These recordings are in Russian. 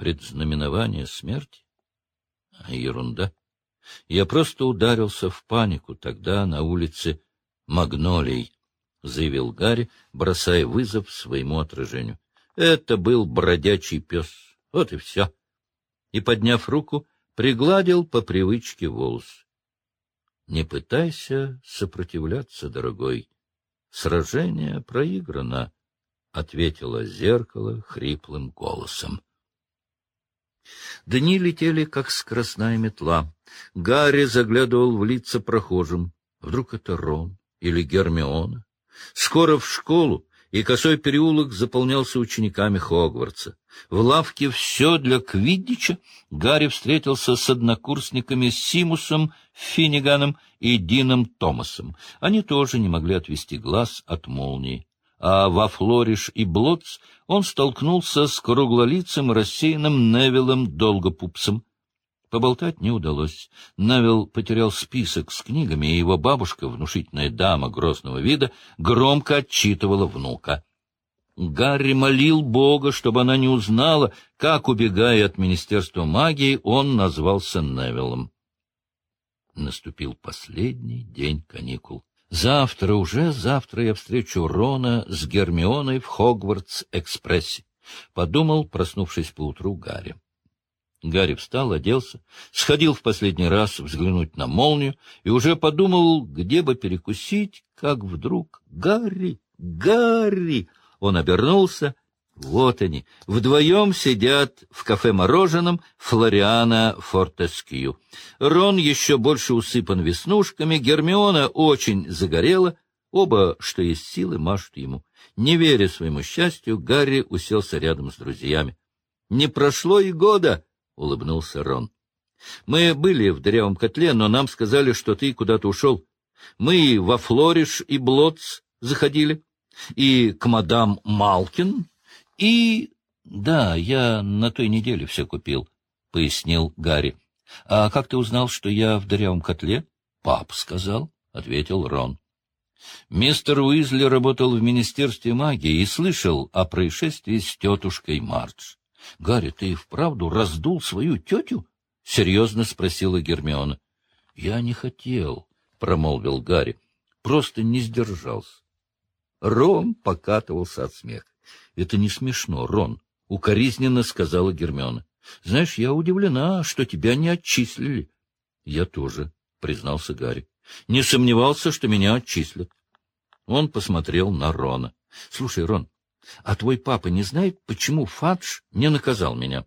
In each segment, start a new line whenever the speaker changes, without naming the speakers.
Предзнаменование смерти? А ерунда. Я просто ударился в панику тогда на улице Магнолий, — заявил Гарри, бросая вызов своему отражению. Это был бродячий пес. Вот и все. И, подняв руку, пригладил по привычке волос. Не пытайся сопротивляться, дорогой. Сражение проиграно, — ответило зеркало хриплым голосом. Дни летели, как скоростная метла. Гарри заглядывал в лица прохожим. Вдруг это Рон или Гермиона? Скоро в школу, и косой переулок заполнялся учениками Хогвартса. В лавке «Все для Квиддича» Гарри встретился с однокурсниками Симусом, Финниганом и Дином Томасом. Они тоже не могли отвести глаз от молнии. А во Флориш и Блотс он столкнулся с круглолицым рассеянным Невиллом Долгопупсом. Поболтать не удалось. Навел потерял список с книгами, и его бабушка, внушительная дама грозного вида, громко отчитывала внука. Гарри молил Бога, чтобы она не узнала, как, убегая от Министерства магии, он назвался Невиллом. Наступил последний день каникул. Завтра, уже завтра я встречу Рона с Гермионой в Хогвартс-экспрессе. Подумал, проснувшись поутру, Гарри. Гарри встал, оделся, сходил в последний раз взглянуть на молнию и уже подумал, где бы перекусить, как вдруг «Гарри! Гарри!» Он обернулся. Вот они, вдвоем сидят в кафе-мороженом Флориана Фортескью. Рон еще больше усыпан веснушками, Гермиона очень загорела, оба, что есть силы, машут ему. Не веря своему счастью, Гарри уселся рядом с друзьями. «Не прошло и года!» — улыбнулся Рон. — Мы были в дырявом котле, но нам сказали, что ты куда-то ушел. Мы во Флориш, и Блотс заходили, и к мадам Малкин, и... — Да, я на той неделе все купил, — пояснил Гарри. — А как ты узнал, что я в дырявом котле? — Пап сказал, — ответил Рон. Мистер Уизли работал в Министерстве магии и слышал о происшествии с тетушкой Мардж. — Гарри, ты вправду раздул свою тетю? — серьезно спросила Гермиона. — Я не хотел, — промолвил Гарри, — просто не сдержался. Рон покатывался от смеха. — Это не смешно, Рон, — укоризненно сказала Гермиона. — Знаешь, я удивлена, что тебя не отчислили. — Я тоже, — признался Гарри. — Не сомневался, что меня отчислят. Он посмотрел на Рона. — Слушай, Рон, а твой папа не знает, почему Фадж не наказал меня?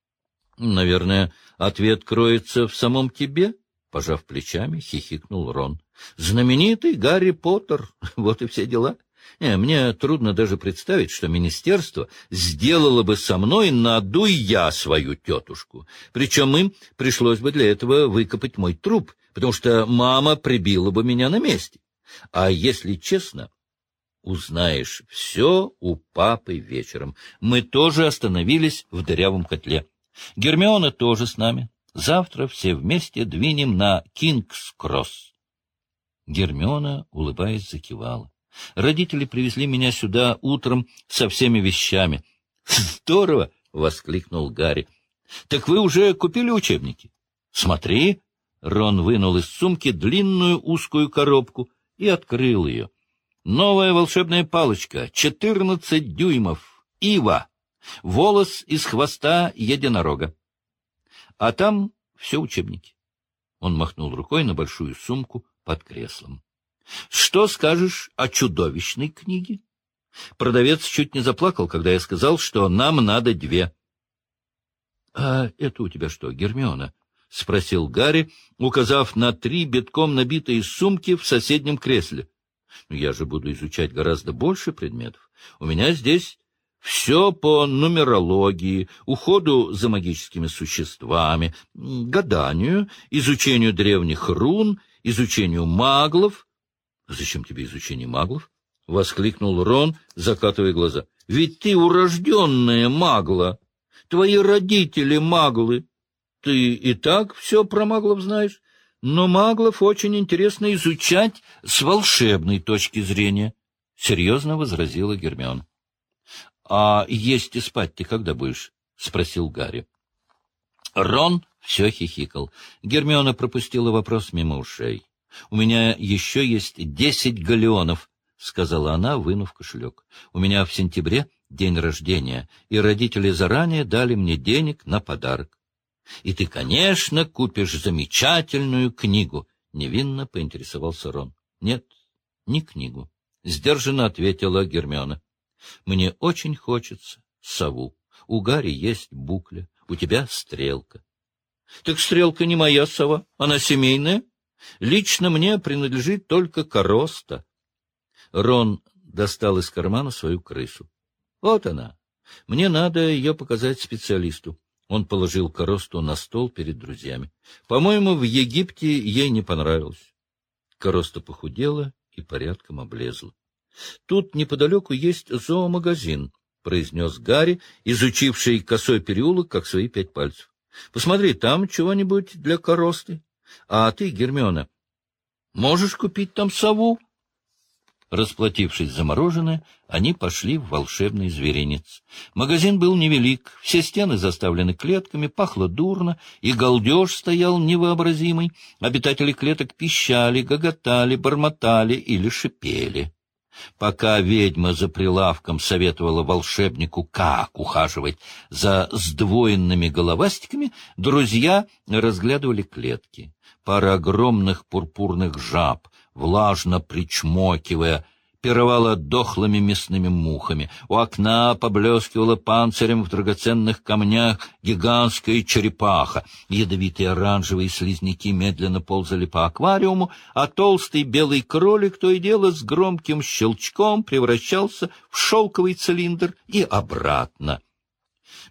— Наверное, ответ кроется в самом тебе, — пожав плечами, хихикнул Рон. — Знаменитый Гарри Поттер, вот и все дела. Не, мне трудно даже представить, что министерство сделало бы со мной, надуй я свою тетушку. Причем им пришлось бы для этого выкопать мой труп, потому что мама прибила бы меня на месте. А если честно, узнаешь все у папы вечером. Мы тоже остановились в дырявом котле. Гермиона тоже с нами. Завтра все вместе двинем на Кингс-Кросс. Гермиона, улыбаясь, закивала. Родители привезли меня сюда утром со всеми вещами. — Здорово! — воскликнул Гарри. — Так вы уже купили учебники? — Смотри! Рон вынул из сумки длинную узкую коробку и открыл ее. Новая волшебная палочка, четырнадцать дюймов, ива, волос из хвоста единорога. А там все учебники. Он махнул рукой на большую сумку под креслом. Что скажешь о чудовищной книге? Продавец чуть не заплакал, когда я сказал, что нам надо две. — А это у тебя что, Гермиона? — спросил Гарри, указав на три битком набитые сумки в соседнем кресле. Но я же буду изучать гораздо больше предметов. У меня здесь все по нумерологии, уходу за магическими существами, гаданию, изучению древних рун, изучению маглов. — Зачем тебе изучение маглов? — воскликнул Рон, закатывая глаза. — Ведь ты урожденная магла. Твои родители маглы. Ты и так все про маглов знаешь но маглов очень интересно изучать с волшебной точки зрения, — серьезно возразила Гермион. — А есть и спать ты когда будешь? — спросил Гарри. Рон все хихикал. Гермиона пропустила вопрос мимо ушей. — У меня еще есть десять галеонов, — сказала она, вынув кошелек. — У меня в сентябре день рождения, и родители заранее дали мне денег на подарок. — И ты, конечно, купишь замечательную книгу, — невинно поинтересовался Рон. — Нет, не книгу, — сдержанно ответила Гермиона. — Мне очень хочется сову. У Гарри есть букля, у тебя стрелка. — Так стрелка не моя сова, она семейная. Лично мне принадлежит только короста. Рон достал из кармана свою крысу. — Вот она. Мне надо ее показать специалисту. Он положил коросту на стол перед друзьями. По-моему, в Египте ей не понравилось. Короста похудела и порядком облезла. — Тут неподалеку есть зоомагазин, — произнес Гарри, изучивший косой переулок, как свои пять пальцев. — Посмотри, там чего-нибудь для коросты. А ты, Гермиона, можешь купить там сову? Расплатившись за мороженое, они пошли в волшебный зверинец. Магазин был невелик, все стены заставлены клетками, пахло дурно, и галдеж стоял невообразимый. Обитатели клеток пищали, гоготали, бормотали или шипели. Пока ведьма за прилавком советовала волшебнику, как ухаживать за сдвоенными головастиками, друзья разглядывали клетки. Пара огромных пурпурных жаб, влажно причмокивая, пировала дохлыми мясными мухами. У окна поблескивала панцирем в драгоценных камнях гигантская черепаха. Ядовитые оранжевые слизняки медленно ползали по аквариуму, а толстый белый кролик то и дело с громким щелчком превращался в шелковый цилиндр и обратно.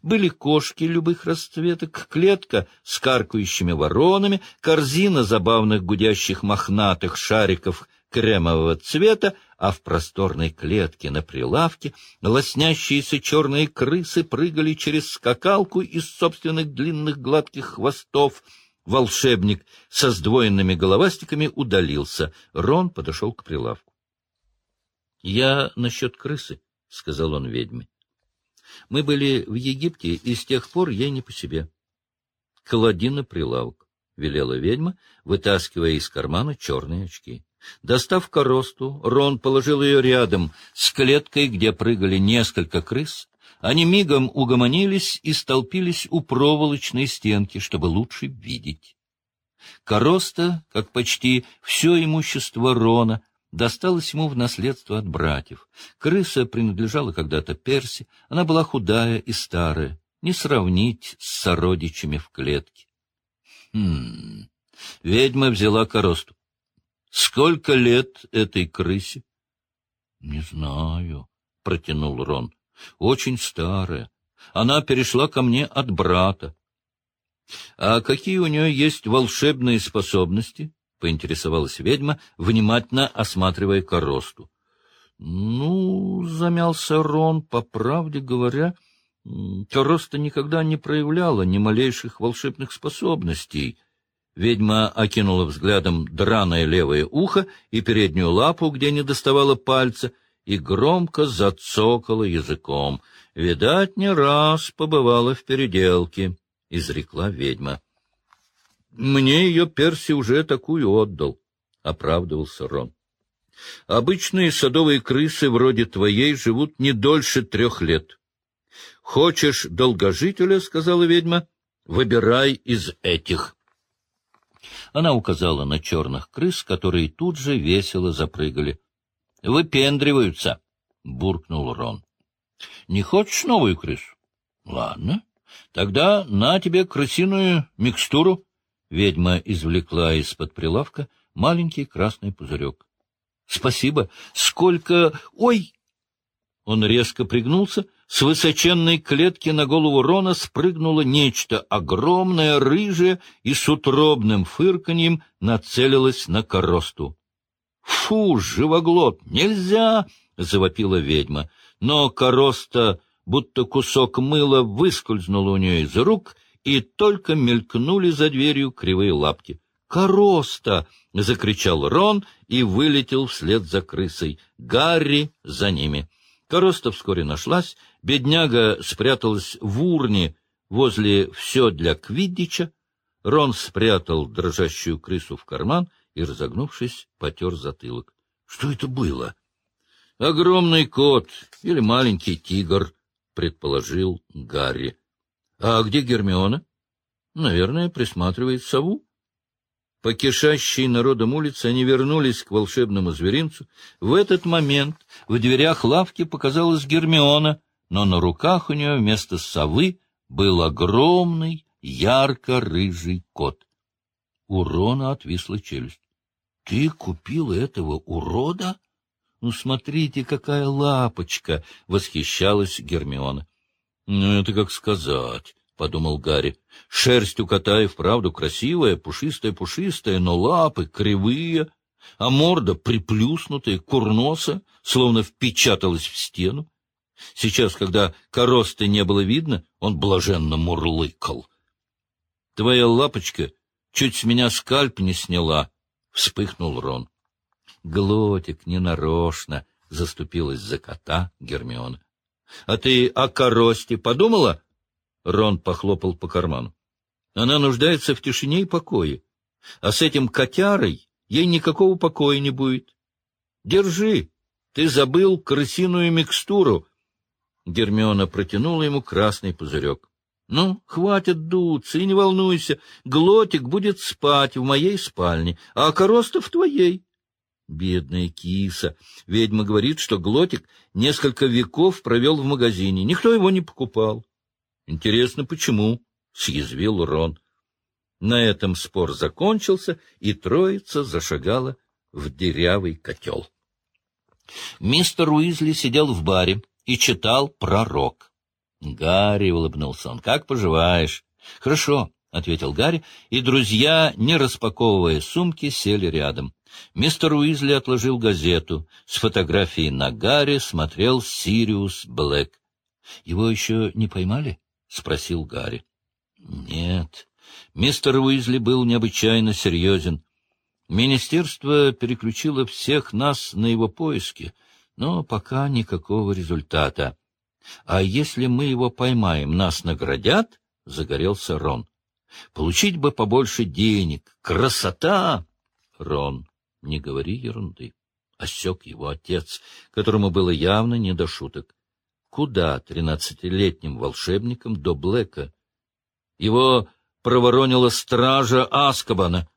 Были кошки любых расцветок, клетка с каркающими воронами, корзина забавных гудящих мохнатых шариков кремового цвета, а в просторной клетке на прилавке лоснящиеся черные крысы прыгали через скакалку из собственных длинных гладких хвостов. Волшебник со сдвоенными головастиками удалился. Рон подошел к прилавку. — Я насчет крысы, — сказал он ведьме. — Мы были в Египте, и с тех пор ей не по себе. — Клади на прилавок, — велела ведьма, вытаскивая из кармана черные очки. Достав коросту, Рон положил ее рядом с клеткой, где прыгали несколько крыс. Они мигом угомонились и столпились у проволочной стенки, чтобы лучше видеть. Короста, как почти все имущество Рона, досталось ему в наследство от братьев. Крыса принадлежала когда-то Перси, она была худая и старая, не сравнить с сородичами в клетке. Хм... Ведьма взяла коросту. Сколько лет этой крысе? — Не знаю, — протянул Рон. — Очень старая. Она перешла ко мне от брата. — А какие у нее есть волшебные способности? — поинтересовалась ведьма, внимательно осматривая коросту. — Ну, — замялся Рон, — по правде говоря, короста никогда не проявляла ни малейших волшебных способностей. Ведьма окинула взглядом драное левое ухо и переднюю лапу, где не доставала пальца, и громко зацокала языком. «Видать, не раз побывала в переделке», — изрекла ведьма. «Мне ее Перси уже такую отдал», — оправдывался Рон. «Обычные садовые крысы вроде твоей живут не дольше трех лет. Хочешь долгожителя, — сказала ведьма, — выбирай из этих». Она указала на черных крыс, которые тут же весело запрыгали. — Выпендриваются, — буркнул Рон. — Не хочешь новую крысу? — Ладно. Тогда на тебе крысиную микстуру. Ведьма извлекла из-под прилавка маленький красный пузырек. — Спасибо. Сколько... Ой! Он резко пригнулся, с высоченной клетки на голову Рона спрыгнуло нечто огромное, рыжее и с утробным фырканьем нацелилось на коросту. — Фу, живоглот, нельзя! — завопила ведьма. Но короста, будто кусок мыла, выскользнула у нее из рук, и только мелькнули за дверью кривые лапки. «Короста!» — закричал Рон и вылетел вслед за крысой. Гарри за ними. Короста вскоре нашлась, бедняга спряталась в урне возле «все для Квиддича», Рон спрятал дрожащую крысу в карман и, разогнувшись, потер затылок. — Что это было? — Огромный кот или маленький тигр, — предположил Гарри. — А где Гермиона? — Наверное, присматривает сову. По кишащей народом улице они вернулись к волшебному зверинцу. В этот момент в дверях лавки показалась Гермиона, но на руках у нее вместо совы был огромный ярко-рыжий кот. У Рона отвисла челюсть. — Ты купил этого урода? Ну, смотрите, какая лапочка! — восхищалась Гермиона. — Ну, это как сказать, — подумал Гарри. — Шерсть у кота и вправду красивая, пушистая-пушистая, но лапы кривые, а морда приплюснутая, курноса, словно впечаталась в стену. Сейчас, когда коросты не было видно, он блаженно мурлыкал. — Твоя лапочка чуть с меня скальп не сняла, — вспыхнул Рон. Глотик ненарочно заступилась за кота Гермиона. — А ты о коросте подумала? Рон похлопал по карману. — Она нуждается в тишине и покое. А с этим котярой ей никакого покоя не будет. Держи, ты забыл крысиную микстуру. Гермиона протянула ему красный пузырек. — Ну, хватит дуться, и не волнуйся, Глотик будет спать в моей спальне, а Короста в твоей. Бедная киса. Ведьма говорит, что Глотик несколько веков провел в магазине. Никто его не покупал. — Интересно, почему? — съязвил Рон. На этом спор закончился, и троица зашагала в дырявый котел. Мистер Уизли сидел в баре и читал пророк. Гарри улыбнулся он. — Как поживаешь? — Хорошо, — ответил Гарри, и друзья, не распаковывая сумки, сели рядом. Мистер Уизли отложил газету. С фотографией на Гарри смотрел Сириус Блэк. — Его еще не поймали? — спросил Гарри. — Нет. Мистер Уизли был необычайно серьезен. Министерство переключило всех нас на его поиски, но пока никакого результата. А если мы его поймаем, нас наградят? — загорелся Рон. — Получить бы побольше денег. Красота! Рон, не говори ерунды. Осек его отец, которому было явно не до шуток. Куда тринадцатилетним волшебникам до Блэка? Его проворонила стража Аскабана.